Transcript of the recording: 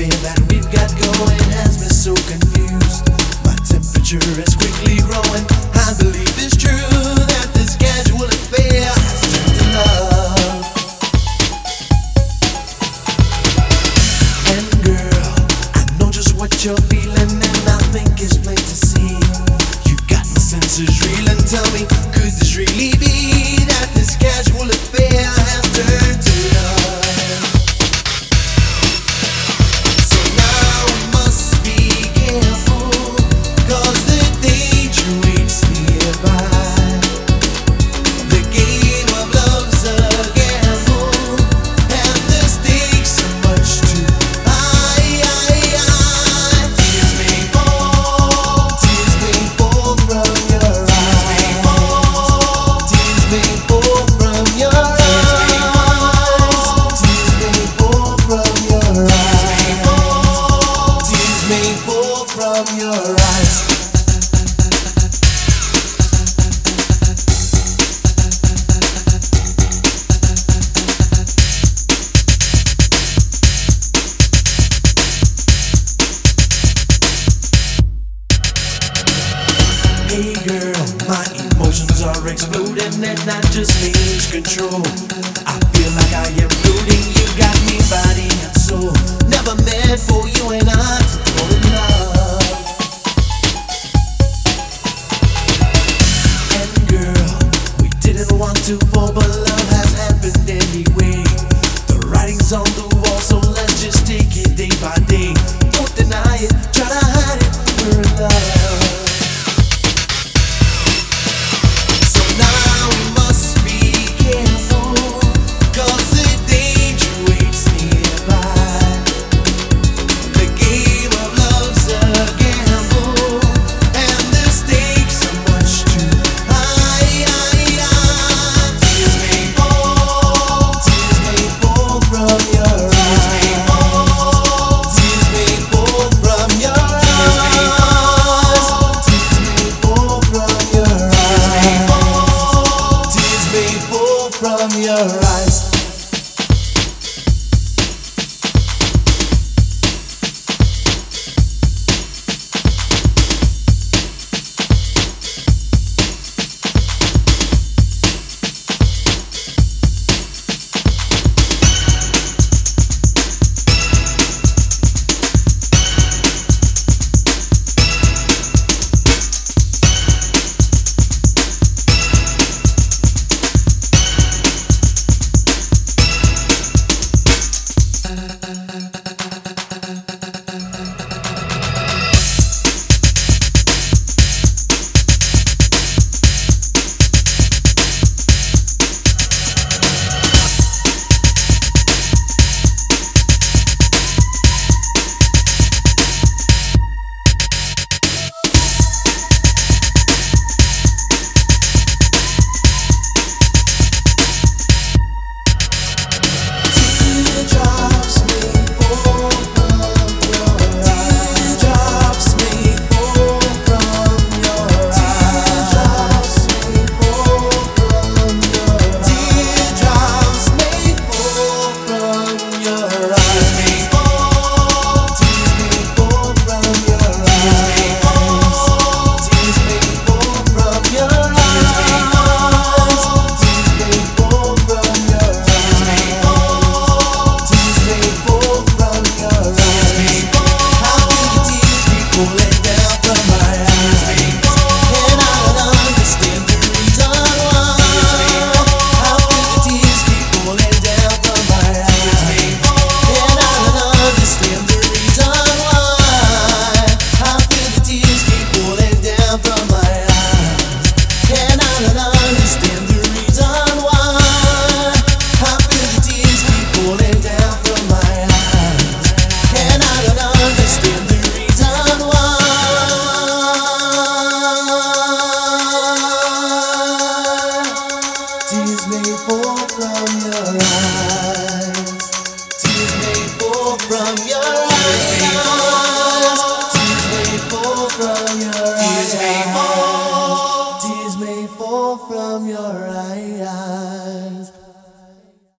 Atmosphere that we've got going has me so confused. My temperature is quickly growing. I believe it's true that this casual affair has turned to love. And girl, I know just what you're feeling, and I think it's plain to see. You've got my senses reeling. Tell me, could this really girl. My emotions are exploding and I just lose control. I feel like I am looting. You got me body and soul. Never meant for you and I. la la